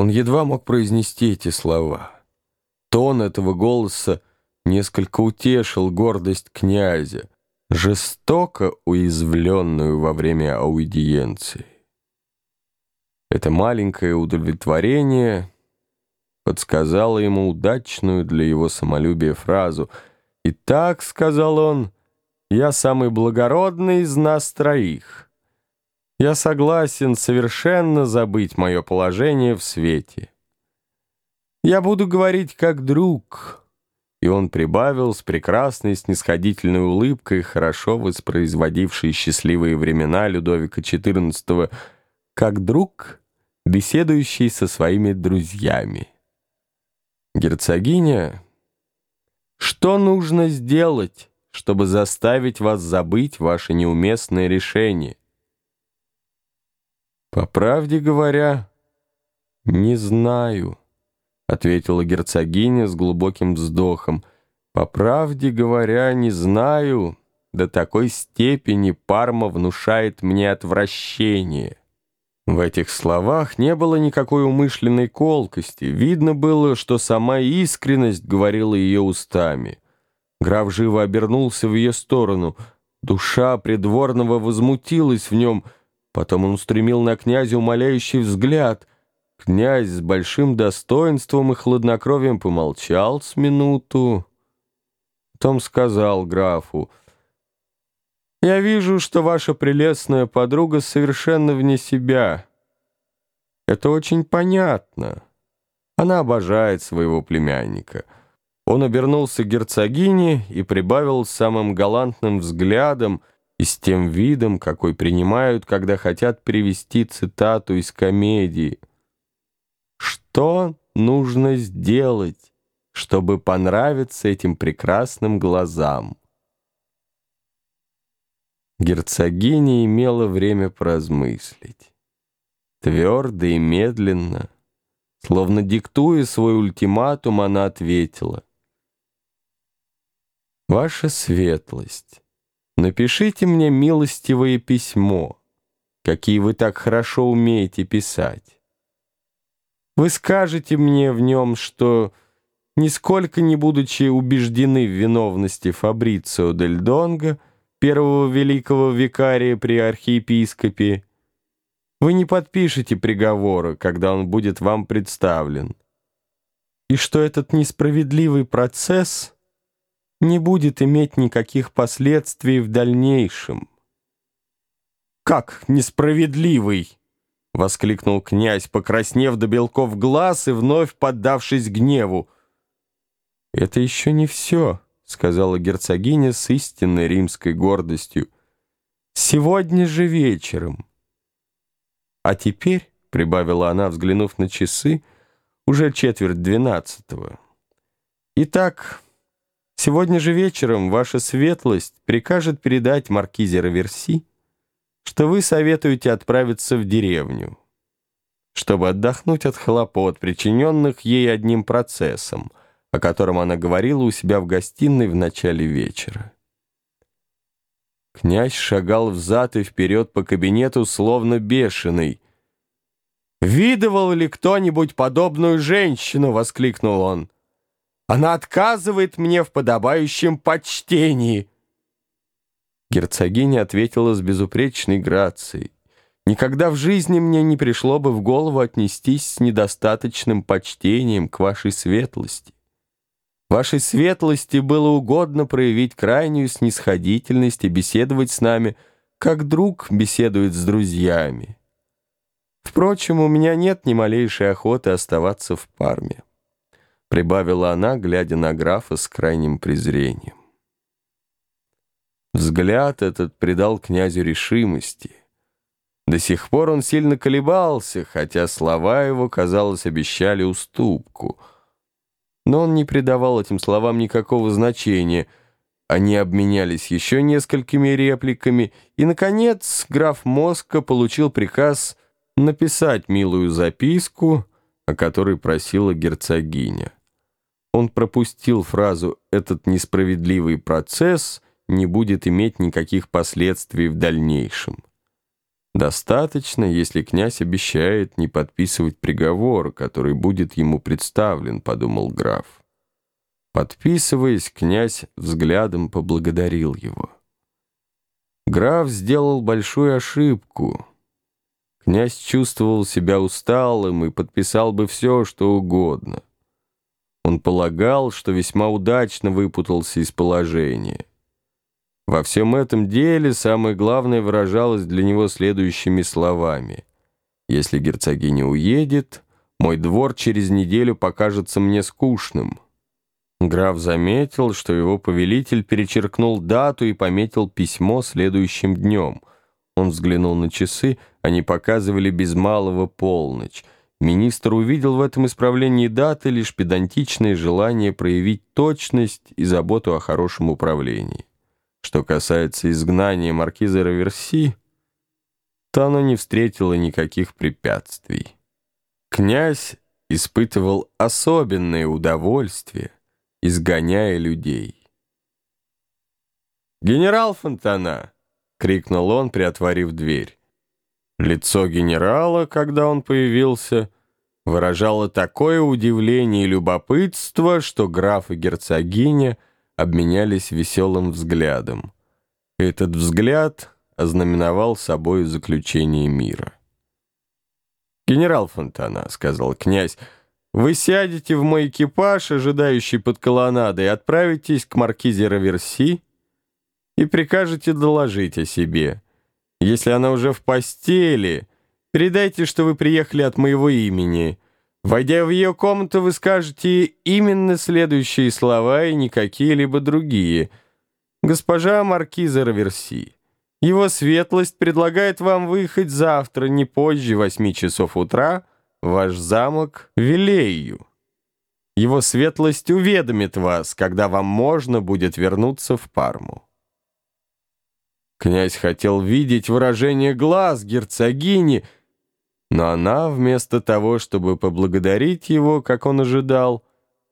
Он едва мог произнести эти слова. Тон этого голоса несколько утешил гордость князя, жестоко уязвленную во время аудиенции. Это маленькое удовлетворение подсказало ему удачную для его самолюбия фразу. «Итак», — сказал он, — «я самый благородный из нас троих. Я согласен совершенно забыть мое положение в свете. Я буду говорить как друг». И он прибавил с прекрасной снисходительной улыбкой, хорошо воспроизводившей счастливые времена Людовика XIV, как друг, беседующий со своими друзьями. Герцогиня, что нужно сделать, чтобы заставить вас забыть ваше неуместное решение? По правде говоря, не знаю, ответила герцогиня с глубоким вздохом. По правде говоря, не знаю. До такой степени Парма внушает мне отвращение. В этих словах не было никакой умышленной колкости. Видно было, что сама искренность говорила ее устами. Граф живо обернулся в ее сторону. Душа придворного возмутилась в нем. Потом он устремил на князя умоляющий взгляд. Князь с большим достоинством и хладнокровием помолчал с минуту. Потом сказал графу, я вижу, что ваша прелестная подруга совершенно вне себя. Это очень понятно. Она обожает своего племянника. Он обернулся к герцогине и прибавил самым галантным взглядом и с тем видом, какой принимают, когда хотят привести цитату из комедии. «Что нужно сделать, чтобы понравиться этим прекрасным глазам?» Герцогиня имела время поразмыслить. Твердо и медленно, словно диктуя свой ультиматум, она ответила. «Ваша светлость, напишите мне милостивое письмо, какие вы так хорошо умеете писать. Вы скажете мне в нем, что, нисколько не будучи убеждены в виновности Фабрицио Дель Донго, первого великого викария при архиепископе, вы не подпишете приговора, когда он будет вам представлен, и что этот несправедливый процесс не будет иметь никаких последствий в дальнейшем. «Как несправедливый!» — воскликнул князь, покраснев до белков глаз и вновь поддавшись гневу. «Это еще не все» сказала герцогиня с истинной римской гордостью. «Сегодня же вечером». «А теперь», — прибавила она, взглянув на часы, — «уже четверть двенадцатого». «Итак, сегодня же вечером ваша светлость прикажет передать маркизе Раверси, что вы советуете отправиться в деревню, чтобы отдохнуть от хлопот, причиненных ей одним процессом — о котором она говорила у себя в гостиной в начале вечера. Князь шагал взад и вперед по кабинету, словно бешеный. «Видывал ли кто-нибудь подобную женщину?» — воскликнул он. «Она отказывает мне в подобающем почтении». Герцогиня ответила с безупречной грацией. «Никогда в жизни мне не пришло бы в голову отнестись с недостаточным почтением к вашей светлости. Вашей светлости было угодно проявить крайнюю снисходительность и беседовать с нами, как друг беседует с друзьями. Впрочем, у меня нет ни малейшей охоты оставаться в Парме», — прибавила она, глядя на графа с крайним презрением. Взгляд этот придал князю решимости. До сих пор он сильно колебался, хотя слова его, казалось, обещали уступку — но он не придавал этим словам никакого значения. Они обменялись еще несколькими репликами, и, наконец, граф Моска получил приказ написать милую записку, о которой просила герцогиня. Он пропустил фразу «этот несправедливый процесс не будет иметь никаких последствий в дальнейшем». Достаточно, если князь обещает не подписывать приговор, который будет ему представлен, подумал граф. Подписываясь, князь взглядом поблагодарил его. Граф сделал большую ошибку. Князь чувствовал себя усталым и подписал бы все, что угодно. Он полагал, что весьма удачно выпутался из положения. Во всем этом деле самое главное выражалось для него следующими словами. «Если герцогиня уедет, мой двор через неделю покажется мне скучным». Граф заметил, что его повелитель перечеркнул дату и пометил письмо следующим днем. Он взглянул на часы, они показывали без малого полночь. Министр увидел в этом исправлении даты лишь педантичное желание проявить точность и заботу о хорошем управлении. Что касается изгнания маркиза Раверси, то оно не встретило никаких препятствий. Князь испытывал особенное удовольствие, изгоняя людей. «Генерал Фонтана!» — крикнул он, приотворив дверь. Лицо генерала, когда он появился, выражало такое удивление и любопытство, что граф и герцогиня — обменялись веселым взглядом. Этот взгляд ознаменовал собой заключение мира. «Генерал Фонтана», — сказал князь, — «вы сядете в мой экипаж, ожидающий под колоннадой, отправитесь к маркизе Раверси и прикажете доложить о себе. Если она уже в постели, передайте, что вы приехали от моего имени». Войдя в ее комнату, вы скажете именно следующие слова и не какие-либо другие. «Госпожа Маркиза Раверси, его светлость предлагает вам выехать завтра, не позже восьми часов утра, в ваш замок Вилею. Его светлость уведомит вас, когда вам можно будет вернуться в Парму». Князь хотел видеть выражение глаз герцогини, но она, вместо того, чтобы поблагодарить его, как он ожидал,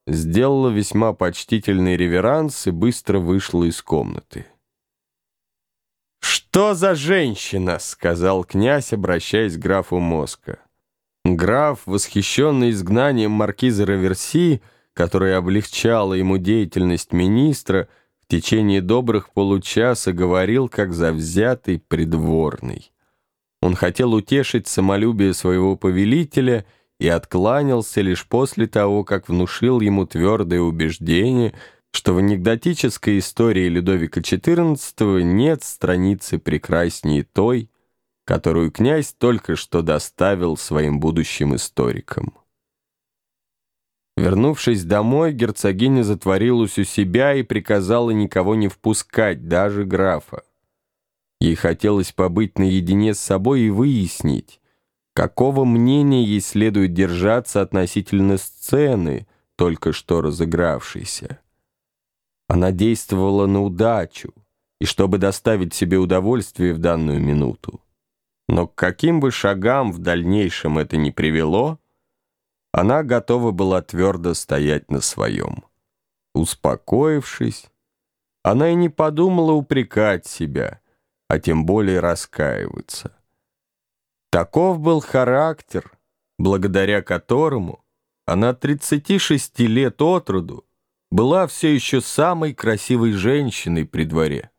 сделала весьма почтительный реверанс и быстро вышла из комнаты. «Что за женщина?» — сказал князь, обращаясь к графу Моска. Граф, восхищенный изгнанием маркиза Раверси, которое облегчало ему деятельность министра, в течение добрых получаса говорил, как завзятый придворный. Он хотел утешить самолюбие своего повелителя и откланялся лишь после того, как внушил ему твердое убеждение, что в анекдотической истории Людовика XIV нет страницы прекраснее той, которую князь только что доставил своим будущим историкам. Вернувшись домой, герцогиня затворилась у себя и приказала никого не впускать, даже графа. Ей хотелось побыть наедине с собой и выяснить, какого мнения ей следует держаться относительно сцены, только что разыгравшейся. Она действовала на удачу, и чтобы доставить себе удовольствие в данную минуту. Но к каким бы шагам в дальнейшем это ни привело, она готова была твердо стоять на своем. Успокоившись, она и не подумала упрекать себя — а тем более раскаиваться. Таков был характер, благодаря которому она 36 лет от роду была все еще самой красивой женщиной при дворе.